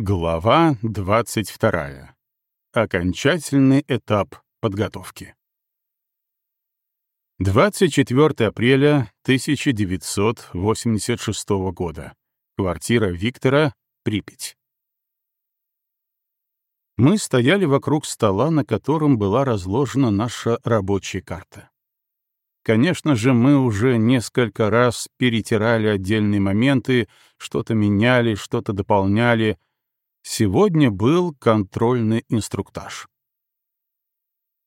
Глава 22. Окончательный этап подготовки. 24 апреля 1986 года. Квартира Виктора, Припять. Мы стояли вокруг стола, на котором была разложена наша рабочая карта. Конечно же, мы уже несколько раз перетирали отдельные моменты, что-то меняли, что-то дополняли — Сегодня был контрольный инструктаж.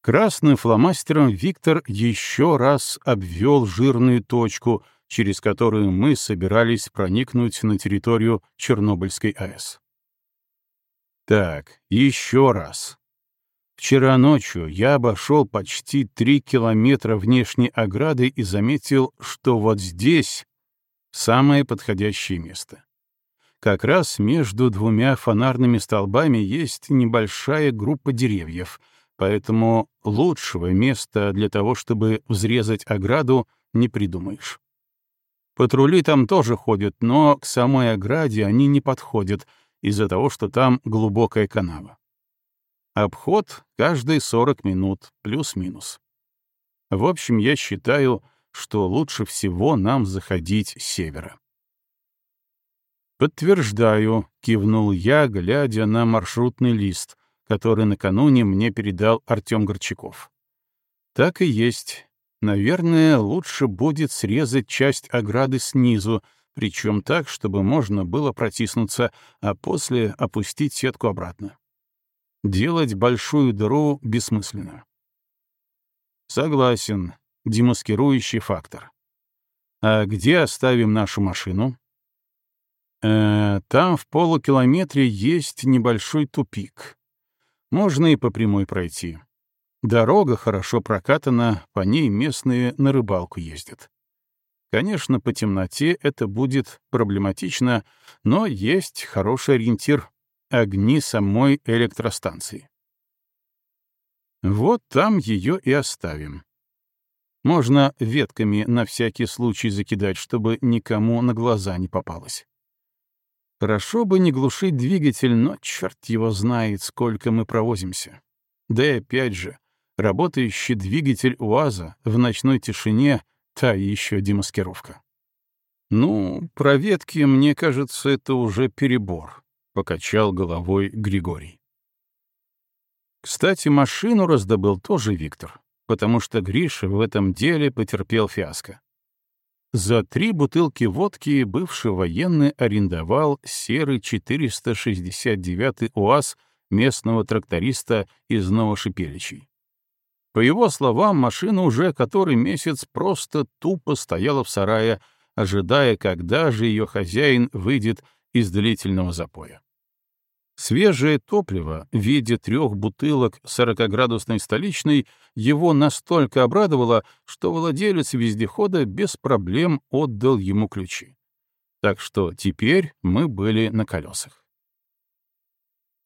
Красным фломастером Виктор еще раз обвел жирную точку, через которую мы собирались проникнуть на территорию Чернобыльской АЭС. Так, еще раз. Вчера ночью я обошел почти три километра внешней ограды и заметил, что вот здесь самое подходящее место. Как раз между двумя фонарными столбами есть небольшая группа деревьев, поэтому лучшего места для того, чтобы взрезать ограду, не придумаешь. Патрули там тоже ходят, но к самой ограде они не подходят из-за того, что там глубокая канава. Обход каждые 40 минут, плюс-минус. В общем, я считаю, что лучше всего нам заходить с севера. «Подтверждаю», — кивнул я, глядя на маршрутный лист, который накануне мне передал Артем Горчаков. «Так и есть. Наверное, лучше будет срезать часть ограды снизу, причем так, чтобы можно было протиснуться, а после опустить сетку обратно. Делать большую дыру бессмысленно». «Согласен. Демаскирующий фактор. А где оставим нашу машину?» Э, там в полукилометре есть небольшой тупик. Можно и по прямой пройти. Дорога хорошо прокатана, по ней местные на рыбалку ездят. Конечно, по темноте это будет проблематично, но есть хороший ориентир — огни самой электростанции. Вот там ее и оставим. Можно ветками на всякий случай закидать, чтобы никому на глаза не попалось. Хорошо бы не глушить двигатель, но черт его знает, сколько мы провозимся. Да и опять же, работающий двигатель УАЗа в ночной тишине — та еще демаскировка. «Ну, про ветки, мне кажется, это уже перебор», — покачал головой Григорий. Кстати, машину раздобыл тоже Виктор, потому что Гриша в этом деле потерпел фиаско. За три бутылки водки бывший военный арендовал серый 469 УАЗ местного тракториста из Новошипеличей. По его словам, машина уже который месяц просто тупо стояла в сарае, ожидая, когда же ее хозяин выйдет из длительного запоя. Свежее топливо в виде трех бутылок 40-градусной столичной его настолько обрадовало, что владелец вездехода без проблем отдал ему ключи. Так что теперь мы были на колесах.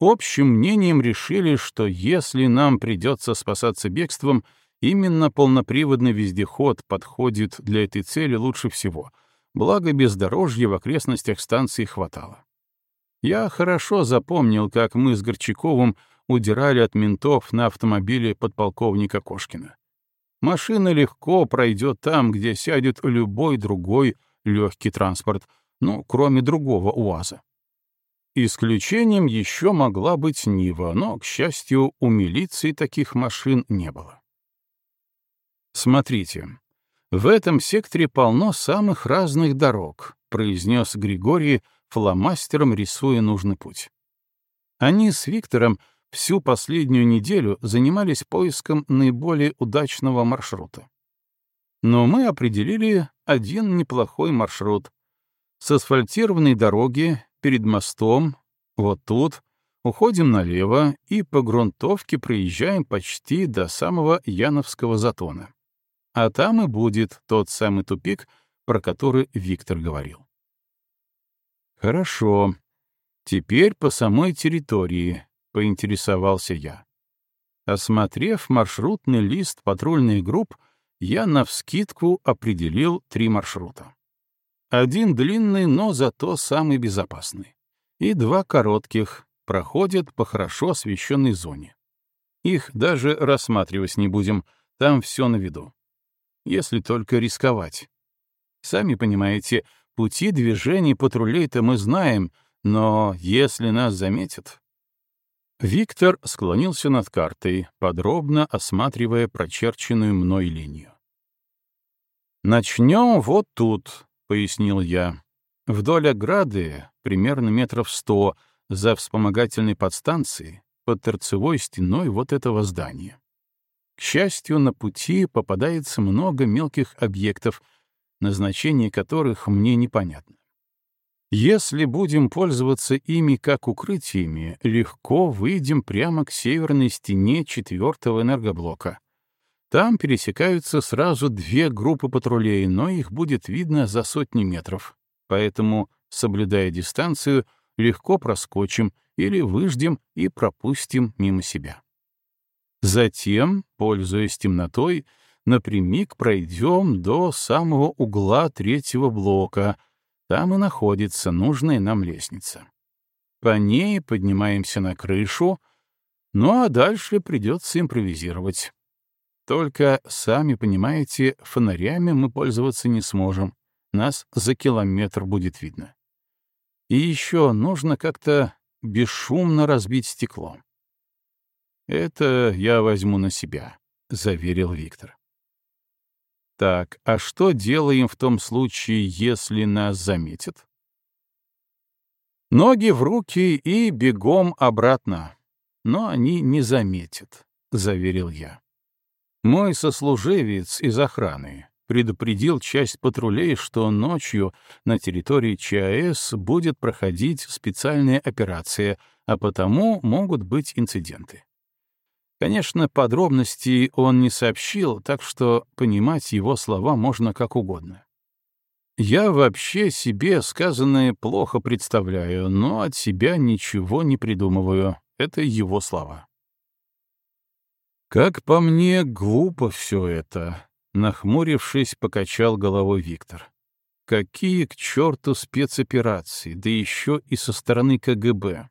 Общим мнением решили, что если нам придется спасаться бегством, именно полноприводный вездеход подходит для этой цели лучше всего, благо бездорожья в окрестностях станции хватало. Я хорошо запомнил, как мы с Горчаковым удирали от ментов на автомобиле подполковника Кошкина. Машина легко пройдет там, где сядет любой другой легкий транспорт, ну, кроме другого УАЗа. Исключением еще могла быть Нива, но, к счастью, у милиции таких машин не было. «Смотрите, в этом секторе полно самых разных дорог», — произнес Григорий, фломастером рисуя нужный путь. Они с Виктором всю последнюю неделю занимались поиском наиболее удачного маршрута. Но мы определили один неплохой маршрут. С асфальтированной дороги перед мостом, вот тут, уходим налево и по грунтовке проезжаем почти до самого Яновского затона. А там и будет тот самый тупик, про который Виктор говорил. Хорошо. Теперь по самой территории, поинтересовался я. Осмотрев маршрутный лист патрульных групп, я навскидку определил три маршрута. Один длинный, но зато самый безопасный. и два коротких проходят по хорошо освещенной зоне. Их даже рассматривать не будем, там все на виду. Если только рисковать. Сами понимаете, пути движений патрулей-то мы знаем, но если нас заметят... Виктор склонился над картой, подробно осматривая прочерченную мной линию. «Начнем вот тут», — пояснил я. «Вдоль ограды, примерно метров сто, за вспомогательной подстанцией, под торцевой стеной вот этого здания. К счастью, на пути попадается много мелких объектов, назначение которых мне непонятно. Если будем пользоваться ими как укрытиями, легко выйдем прямо к северной стене четвертого энергоблока. Там пересекаются сразу две группы патрулей, но их будет видно за сотни метров. Поэтому, соблюдая дистанцию, легко проскочим или выждем и пропустим мимо себя. Затем, пользуясь темнотой, напрямик пройдем до самого угла третьего блока. Там и находится нужная нам лестница. По ней поднимаемся на крышу, ну а дальше придется импровизировать. Только, сами понимаете, фонарями мы пользоваться не сможем. Нас за километр будет видно. И еще нужно как-то бесшумно разбить стекло. «Это я возьму на себя», — заверил Виктор. «Так, а что делаем в том случае, если нас заметят?» «Ноги в руки и бегом обратно. Но они не заметят», — заверил я. «Мой сослуживец из охраны предупредил часть патрулей, что ночью на территории ЧАЭС будет проходить специальная операция, а потому могут быть инциденты. Конечно, подробностей он не сообщил, так что понимать его слова можно как угодно. Я вообще себе сказанное плохо представляю, но от себя ничего не придумываю. Это его слова. Как по мне, глупо все это, Нахмурившись, покачал головой Виктор. Какие к черту спецоперации, да еще и со стороны КГБ.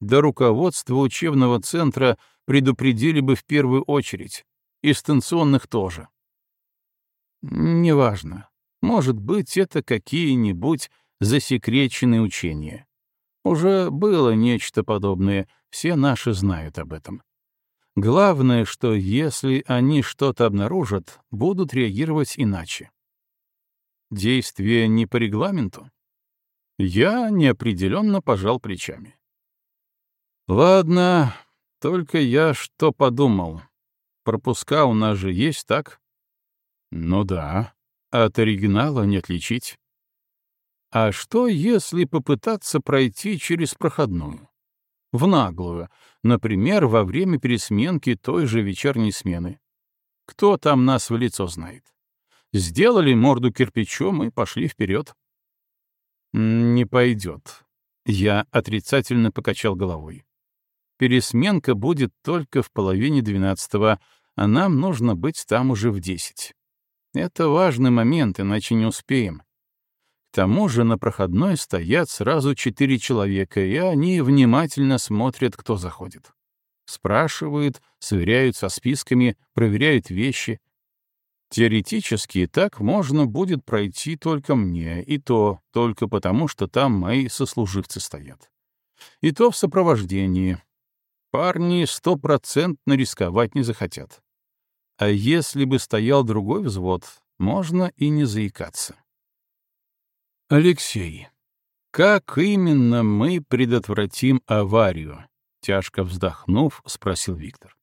Да руководство учебного центра предупредили бы в первую очередь. И станционных тоже. Неважно. Может быть, это какие-нибудь засекреченные учения. Уже было нечто подобное, все наши знают об этом. Главное, что если они что-то обнаружат, будут реагировать иначе. Действие не по регламенту? Я неопределенно пожал плечами. Ладно, только я что подумал. Пропуска у нас же есть, так? Ну да, от оригинала не отличить. А что, если попытаться пройти через проходную? В наглую, например, во время пересменки той же вечерней смены. Кто там нас в лицо знает? Сделали морду кирпичом и пошли вперед. Не пойдет. Я отрицательно покачал головой. Пересменка будет только в половине двенадцатого, а нам нужно быть там уже в десять. Это важный момент, иначе не успеем тому же на проходной стоят сразу четыре человека, и они внимательно смотрят, кто заходит. Спрашивают, сверяют со списками, проверяют вещи. Теоретически так можно будет пройти только мне, и то только потому, что там мои сослуживцы стоят. И то в сопровождении. Парни стопроцентно рисковать не захотят. А если бы стоял другой взвод, можно и не заикаться. Алексей, как именно мы предотвратим аварию? Тяжко вздохнув, спросил Виктор.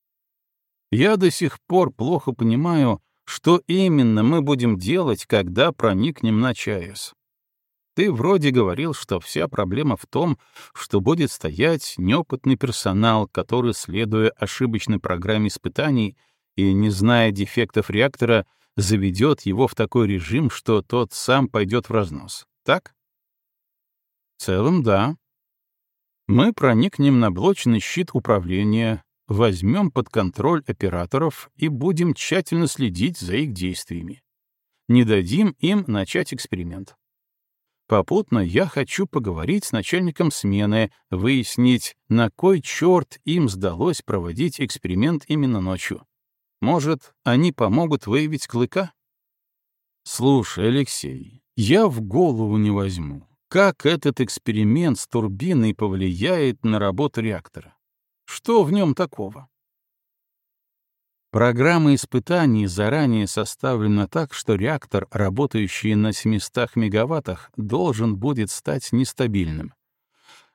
Я до сих пор плохо понимаю, что именно мы будем делать, когда проникнем на ЧАЭС. Ты вроде говорил, что вся проблема в том, что будет стоять неопытный персонал, который, следуя ошибочной программе испытаний и не зная дефектов реактора, заведет его в такой режим, что тот сам пойдет в разнос так? В целом, да. Мы проникнем на блочный щит управления, возьмем под контроль операторов и будем тщательно следить за их действиями. Не дадим им начать эксперимент. Попутно я хочу поговорить с начальником смены, выяснить, на кой черт им сдалось проводить эксперимент именно ночью. Может, они помогут выявить клыка? Слушай, Алексей, я в голову не возьму, как этот эксперимент с турбиной повлияет на работу реактора. Что в нем такого? Программа испытаний заранее составлена так, что реактор, работающий на 700 мегаваттах, должен будет стать нестабильным.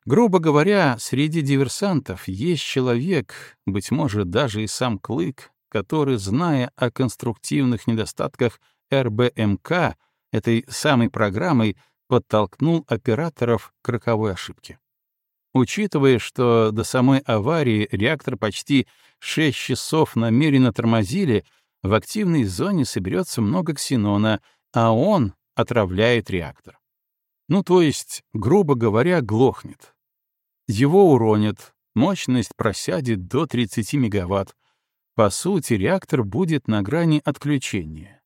Грубо говоря, среди диверсантов есть человек, быть может, даже и сам Клык, который, зная о конструктивных недостатках РБМК, этой самой программой, подтолкнул операторов к роковой ошибке. Учитывая, что до самой аварии реактор почти 6 часов намеренно тормозили, в активной зоне соберется много ксенона, а он отравляет реактор. Ну, то есть, грубо говоря, глохнет. Его уронят, мощность просядет до 30 мегаватт. По сути, реактор будет на грани отключения.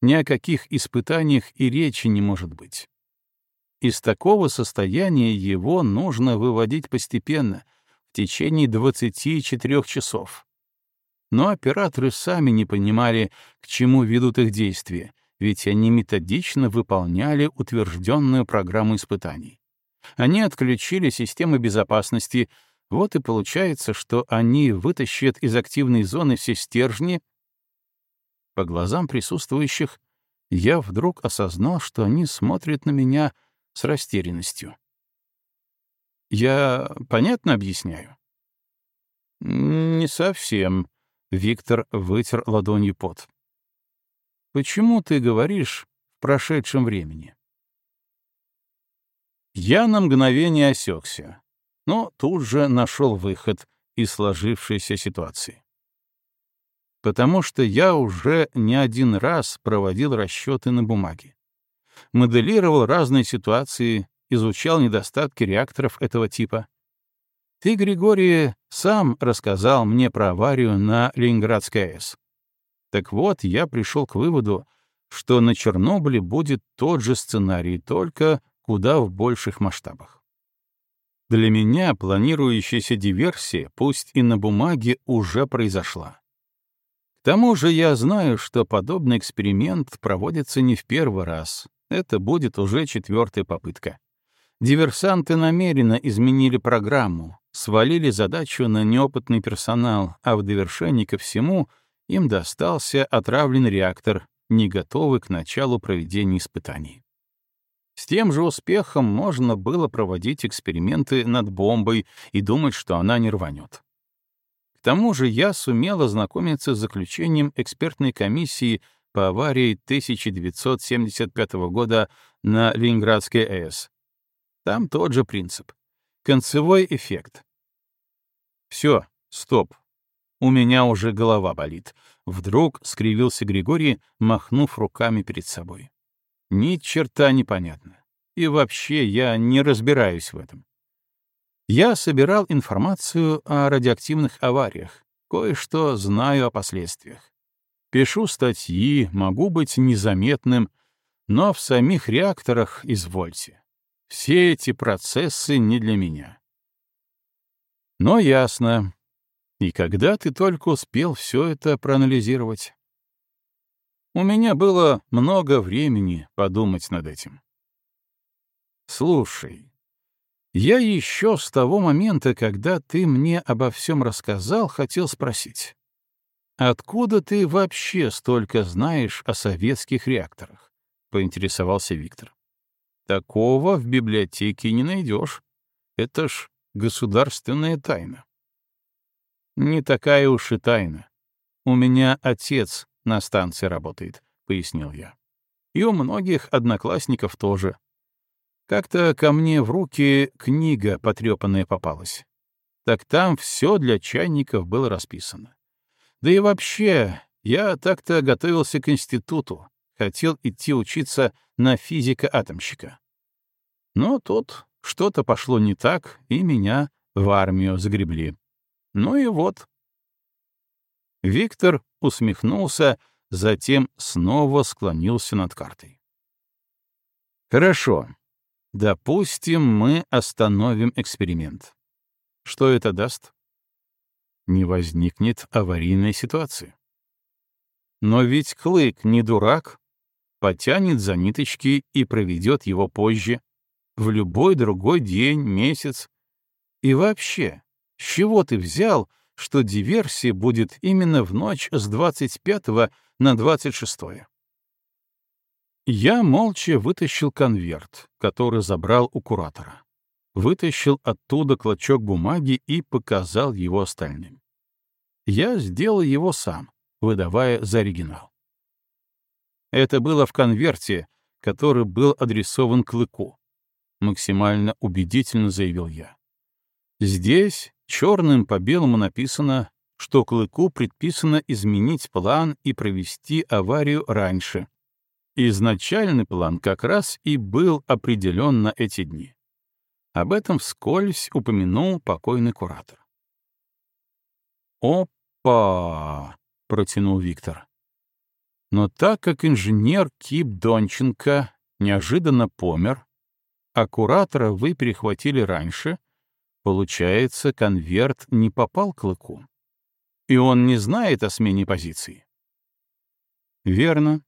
Ни о каких испытаниях и речи не может быть. Из такого состояния его нужно выводить постепенно, течение 24 часов. Но операторы сами не понимали, к чему ведут их действия, ведь они методично выполняли утвержденную программу испытаний. Они отключили системы безопасности, вот и получается, что они вытащат из активной зоны все стержни. По глазам присутствующих я вдруг осознал, что они смотрят на меня — с растерянностью. «Я понятно объясняю?» «Не совсем», — Виктор вытер ладонью пот. «Почему ты говоришь в прошедшем времени?» Я на мгновение осекся, но тут же нашел выход из сложившейся ситуации. Потому что я уже не один раз проводил расчеты на бумаге моделировал разные ситуации, изучал недостатки реакторов этого типа. Ты, Григорий, сам рассказал мне про аварию на Ленинградской АЭС. Так вот, я пришел к выводу, что на Чернобыле будет тот же сценарий, только куда в больших масштабах. Для меня планирующаяся диверсия, пусть и на бумаге, уже произошла. К тому же я знаю, что подобный эксперимент проводится не в первый раз, это будет уже четвертая попытка. Диверсанты намеренно изменили программу, свалили задачу на неопытный персонал, а в довершении ко всему им достался отравленный реактор, не готовый к началу проведения испытаний. С тем же успехом можно было проводить эксперименты над бомбой и думать, что она не рванет. К тому же я сумел ознакомиться с заключением экспертной комиссии по аварии 1975 года на Ленинградской АЭС. Там тот же принцип. Концевой эффект. Все, стоп. У меня уже голова болит. Вдруг скривился Григорий, махнув руками перед собой. Ни черта непонятно. И вообще я не разбираюсь в этом. Я собирал информацию о радиоактивных авариях, кое-что знаю о последствиях. Пишу статьи, могу быть незаметным, но в самих реакторах извольте. Все эти процессы не для меня. Но ясно. И когда ты только успел все это проанализировать? У меня было много времени подумать над этим. Слушай, я еще с того момента, когда ты мне обо всем рассказал, хотел спросить. «Откуда ты вообще столько знаешь о советских реакторах?» — поинтересовался Виктор. «Такого в библиотеке не найдешь. Это ж государственная тайна». «Не такая уж и тайна. У меня отец на станции работает», — пояснил я. «И у многих одноклассников тоже. Как-то ко мне в руки книга потрепанная попалась. Так там все для чайников было расписано. Да и вообще, я так-то готовился к институту, хотел идти учиться на физика-атомщика. Но тут что-то пошло не так, и меня в армию загребли. Ну и вот. Виктор усмехнулся, затем снова склонился над картой. Хорошо. Допустим, мы остановим эксперимент. Что это даст? Не возникнет аварийной ситуации. Но ведь Клык не дурак, потянет за ниточки и проведет его позже, в любой другой день, месяц. И вообще, с чего ты взял, что диверсия будет именно в ночь с 25 на 26? Я молча вытащил конверт, который забрал у куратора. Вытащил оттуда клочок бумаги и показал его остальным. Я сделал его сам, выдавая за оригинал. Это было в конверте, который был адресован Клыку. Максимально убедительно заявил я. Здесь черным по белому написано, что Клыку предписано изменить план и провести аварию раньше. Изначальный план как раз и был определен на эти дни. Об этом вскользь упомянул покойный куратор. «Опа!» — протянул Виктор. Но так как инженер Кип Донченко неожиданно помер, а куратора вы перехватили раньше, получается, конверт не попал к Лыку. И он не знает о смене позиции. Верно.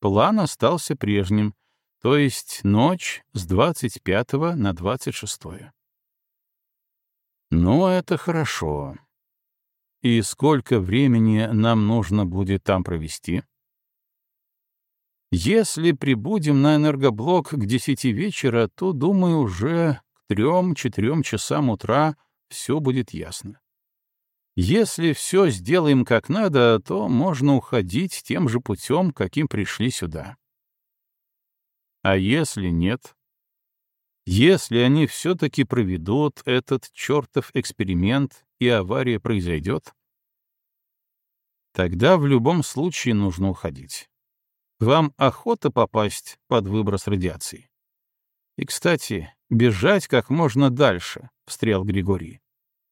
План остался прежним, то есть ночь с 25 на 26. Ну, это хорошо. И сколько времени нам нужно будет там провести? Если прибудем на энергоблок к десяти вечера, то, думаю, уже к трем-четырем часам утра все будет ясно. Если все сделаем как надо, то можно уходить тем же путем, каким пришли сюда. А если нет? Если они все-таки проведут этот чертов эксперимент и авария произойдет, тогда в любом случае нужно уходить. Вам охота попасть под выброс радиации? И, кстати, бежать как можно дальше, — встрял Григорий.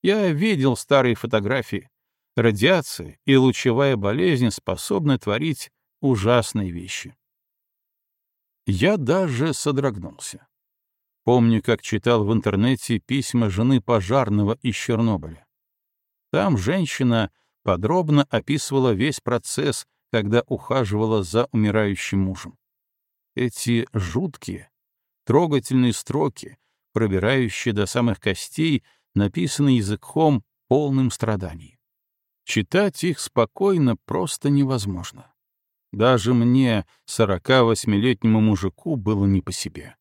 Я видел старые фотографии. Радиация и лучевая болезнь способны творить ужасные вещи. Я даже содрогнулся. Помню, как читал в интернете письма жены пожарного из Чернобыля. Там женщина подробно описывала весь процесс когда ухаживала за умирающим мужем. Эти жуткие, трогательные строки, пробирающие до самых костей, написаны языком, полным страданий. Читать их спокойно просто невозможно. Даже мне, 48-летнему мужику, было не по себе.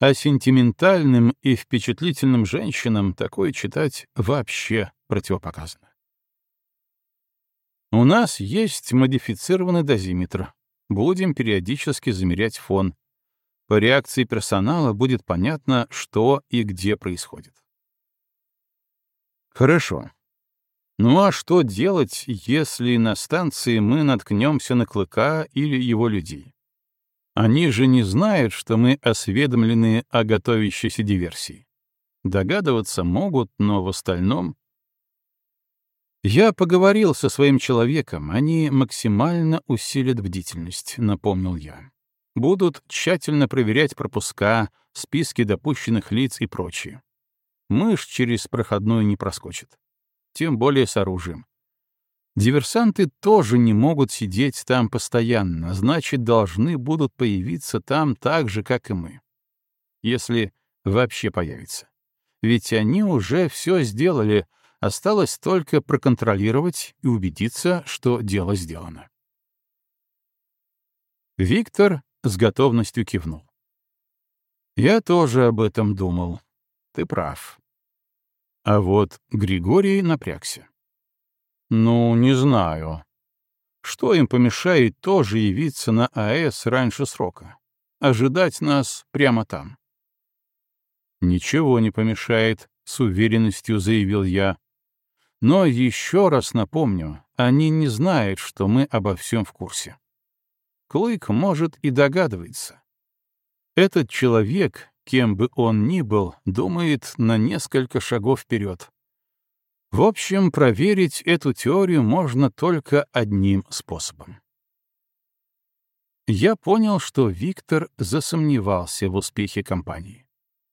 А сентиментальным и впечатлительным женщинам такое читать вообще противопоказано. У нас есть модифицированный дозиметр. Будем периодически замерять фон. По реакции персонала будет понятно, что и где происходит. Хорошо. Ну а что делать, если на станции мы наткнемся на Клыка или его людей? Они же не знают, что мы осведомлены о готовящейся диверсии. Догадываться могут, но в остальном «Я поговорил со своим человеком, они максимально усилят бдительность», — напомнил я. «Будут тщательно проверять пропуска, списки допущенных лиц и прочее. Мышь через проходную не проскочит. Тем более с оружием. Диверсанты тоже не могут сидеть там постоянно, значит, должны будут появиться там так же, как и мы. Если вообще появятся. Ведь они уже все сделали — Осталось только проконтролировать и убедиться, что дело сделано. Виктор с готовностью кивнул. «Я тоже об этом думал. Ты прав». А вот Григорий напрягся. «Ну, не знаю. Что им помешает тоже явиться на АЭС раньше срока? Ожидать нас прямо там?» «Ничего не помешает», — с уверенностью заявил я. Но еще раз напомню, они не знают, что мы обо всем в курсе. Клык, может, и догадывается. Этот человек, кем бы он ни был, думает на несколько шагов вперед. В общем, проверить эту теорию можно только одним способом. Я понял, что Виктор засомневался в успехе компании.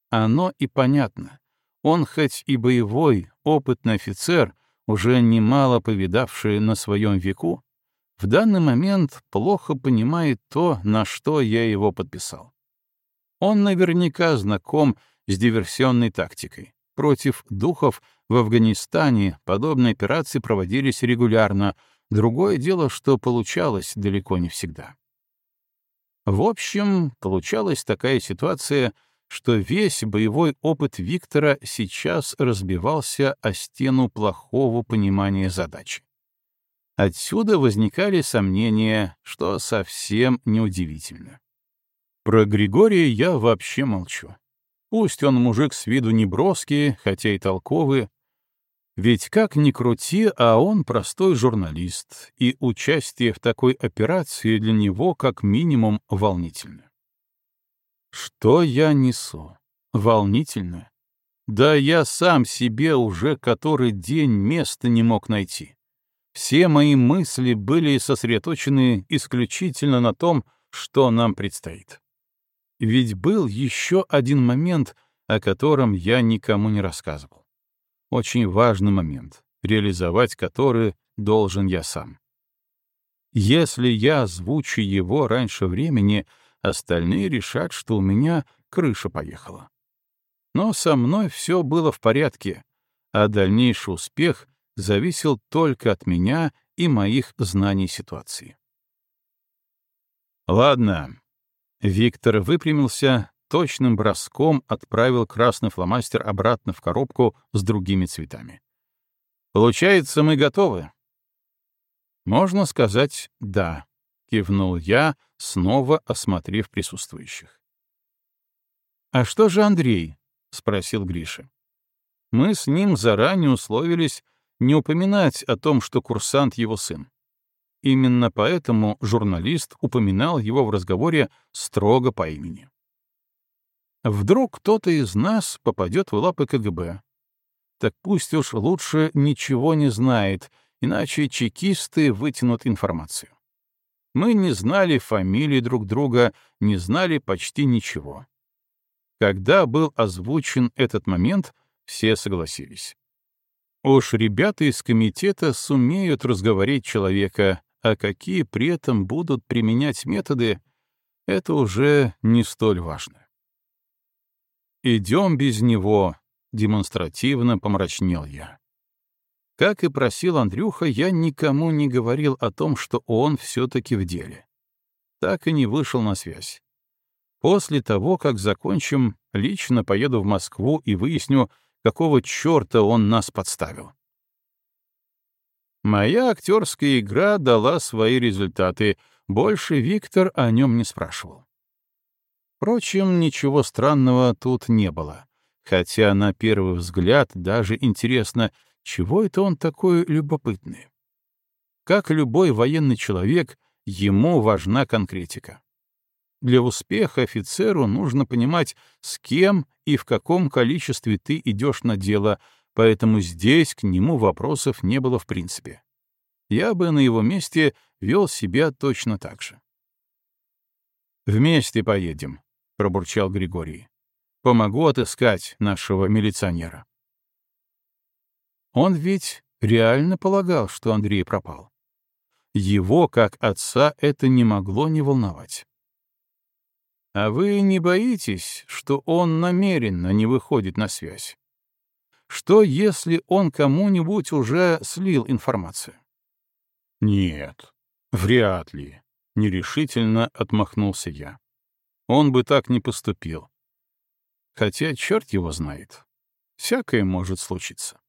Оно и понятно. Он хоть и боевой, опытный офицер, уже немало повидавший на своем веку, в данный момент плохо понимает то, на что я его подписал. Он наверняка знаком с диверсионной тактикой. Против духов в Афганистане подобные операции проводились регулярно, другое дело, что получалось далеко не всегда. В общем, получалась такая ситуация, что весь боевой опыт Виктора сейчас разбивался о стену плохого понимания задачи. Отсюда возникали сомнения, что совсем неудивительно. Про Григория я вообще молчу. Пусть он мужик с виду не броский, хотя и толковый, ведь как ни крути, а он простой журналист, и участие в такой операции для него как минимум волнительно. Что я несу? Волнительно? Да я сам себе уже который день места не мог найти. Все мои мысли были сосредоточены исключительно на том, что нам предстоит. Ведь был еще один момент, о котором я никому не рассказывал. Очень важный момент, реализовать который должен я сам. Если я озвучу его раньше времени, остальные решат, что у меня крыша поехала. Но со мной все было в порядке, а дальнейший успех зависел только от меня и моих знаний ситуации. Ладно. Виктор выпрямился, точным броском отправил красный фломастер обратно в коробку с другими цветами. «Получается, мы готовы?» «Можно сказать «да», — кивнул я, снова осмотрев присутствующих. «А что же Андрей?» — спросил Гриша. «Мы с ним заранее условились не упоминать о том, что курсант его сын. Именно поэтому журналист упоминал его в разговоре строго по имени. Вдруг кто-то из нас попадет в лапы КГБ. Так пусть уж лучше ничего не знает, иначе чекисты вытянут информацию. Мы не знали фамилии друг друга, не знали почти ничего. Когда был озвучен этот момент, все согласились. Уж ребята из комитета сумеют разговорить человека, а какие при этом будут применять методы, это уже не столь важно. «Идем без него», — демонстративно помрачнел я. Как и просил Андрюха, я никому не говорил о том, что он все-таки в деле. Так и не вышел на связь. После того, как закончим, лично поеду в Москву и выясню, какого черта он нас подставил. Моя актерская игра дала свои результаты, больше Виктор о нем не спрашивал. Впрочем, ничего странного тут не было. Хотя на первый взгляд даже интересно, чего это он такой любопытный. Как любой военный человек, ему важна конкретика. Для успеха офицеру нужно понимать, с кем и в каком количестве ты идешь на дело, поэтому здесь к нему вопросов не было в принципе. Я бы на его месте вел себя точно так же. «Вместе поедем», — пробурчал Григорий. «Помогу отыскать нашего милиционера». Он ведь реально полагал, что Андрей пропал. Его, как отца, это не могло не волновать. А вы не боитесь, что он намеренно не выходит на связь? Что, если он кому-нибудь уже слил информацию? Нет, вряд ли, — нерешительно отмахнулся я. Он бы так не поступил. Хотя черт его знает. Всякое может случиться.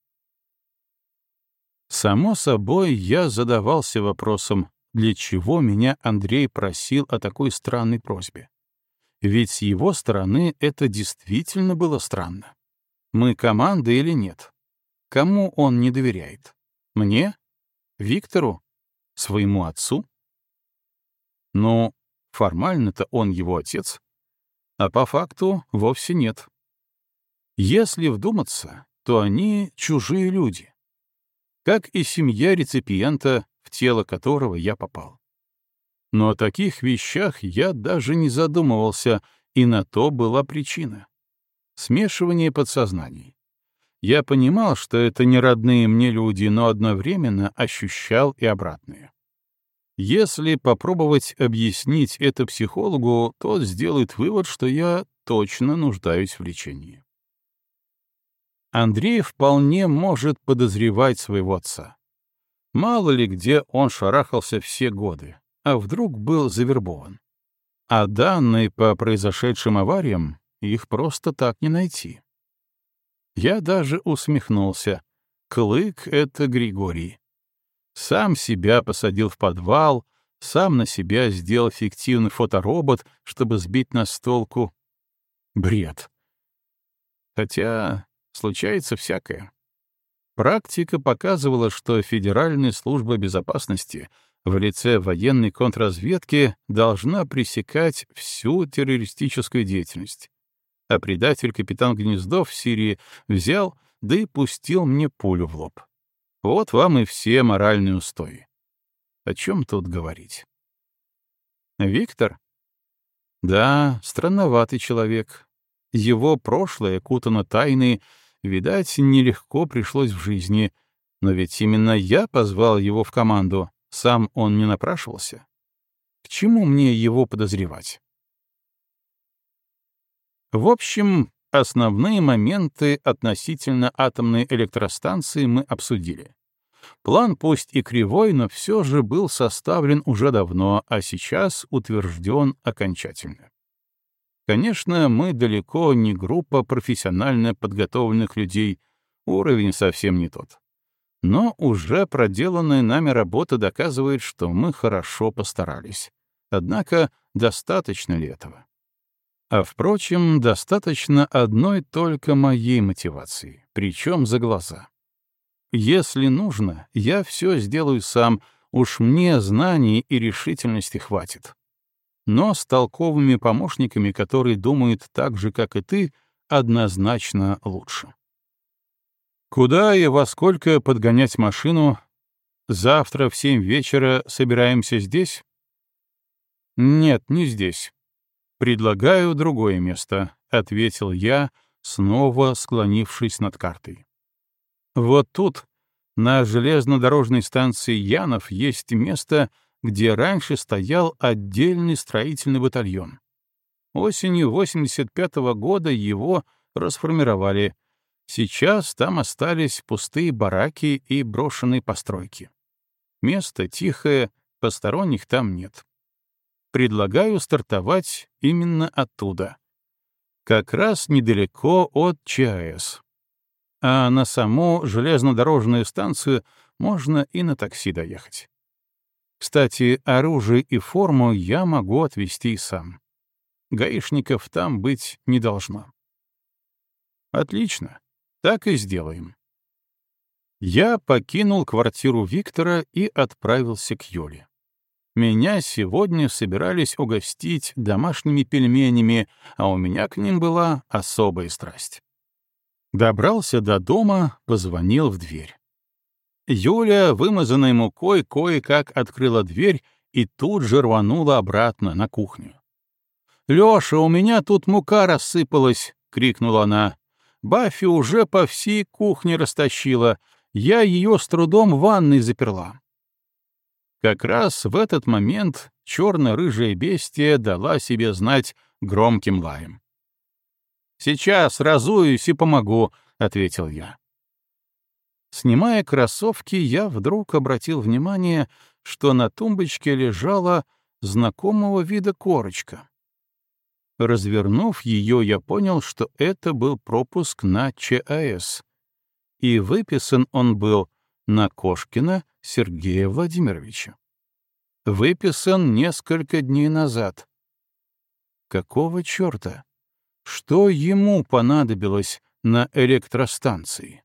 Само собой, я задавался вопросом, для чего меня Андрей просил о такой странной просьбе. Ведь с его стороны это действительно было странно. Мы команда или нет? Кому он не доверяет? Мне? Виктору? Своему отцу? Ну, Формально-то он его отец, а по факту вовсе нет. Если вдуматься, то они чужие люди, как и семья реципиента, в тело которого я попал. Но о таких вещах я даже не задумывался, и на то была причина. Смешивание подсознаний. Я понимал, что это не родные мне люди, но одновременно ощущал и обратное. Если попробовать объяснить это психологу, тот сделает вывод, что я точно нуждаюсь в лечении. Андрей вполне может подозревать своего отца. Мало ли где он шарахался все годы, а вдруг был завербован. А данные по произошедшим авариям их просто так не найти. Я даже усмехнулся. Клык — это Григорий. Сам себя посадил в подвал, сам на себя сделал фиктивный фоторобот, чтобы сбить нас с толку. Бред. Хотя случается всякое. Практика показывала, что Федеральная служба безопасности в лице военной контрразведки должна пресекать всю террористическую деятельность. А предатель капитан Гнездов в Сирии взял, да и пустил мне пулю в лоб. Вот вам и все моральные устои. О чем тут говорить? Виктор? Да, странноватый человек. Его прошлое кутано тайной, видать, нелегко пришлось в жизни. Но ведь именно я позвал его в команду, сам он не напрашивался. К чему мне его подозревать? В общем, Основные моменты относительно атомной электростанции мы обсудили. План пусть и кривой, но все же был составлен уже давно, а сейчас утвержден окончательно. Конечно, мы далеко не группа профессионально подготовленных людей, уровень совсем не тот. Но уже проделанная нами работа доказывает, что мы хорошо постарались. Однако достаточно ли этого? А впрочем, достаточно одной только моей мотивации, причем за глаза. Если нужно, я все сделаю сам, уж мне знаний и решительности хватит. Но с толковыми помощниками, которые думают так же, как и ты, однозначно лучше. Куда и во сколько подгонять машину? Завтра в семь вечера собираемся здесь? Нет, не здесь. «Предлагаю другое место», — ответил я, снова склонившись над картой. «Вот тут, на железнодорожной станции Янов, есть место, где раньше стоял отдельный строительный батальон. Осенью 85-го года его расформировали. Сейчас там остались пустые бараки и брошенные постройки. Место тихое, посторонних там нет предлагаю стартовать именно оттуда. Как раз недалеко от ЧАЭС. А на саму железнодорожную станцию можно и на такси доехать. Кстати, оружие и форму я могу отвезти сам. Гаишников там быть не должно. Отлично, так и сделаем. Я покинул квартиру Виктора и отправился к Юле. Меня сегодня собирались угостить домашними пельменями, а у меня к ним была особая страсть. Добрался до дома, позвонил в дверь. Юля, вымазанной мукой, кое-как открыла дверь и тут же рванула обратно на кухню. «Лёша, у меня тут мука рассыпалась!» — крикнула она. «Баффи уже по всей кухне растащила. Я ее с трудом в ванной заперла». Как раз в этот момент черно-рыжая бестия дала себе знать громким лаем. «Сейчас разуюсь и помогу», — ответил я. Снимая кроссовки, я вдруг обратил внимание, что на тумбочке лежала знакомого вида корочка. Развернув ее, я понял, что это был пропуск на ЧАЭС. И выписан он был на Кошкина Сергея Владимировича. Выписан несколько дней назад. Какого черта? Что ему понадобилось на электростанции?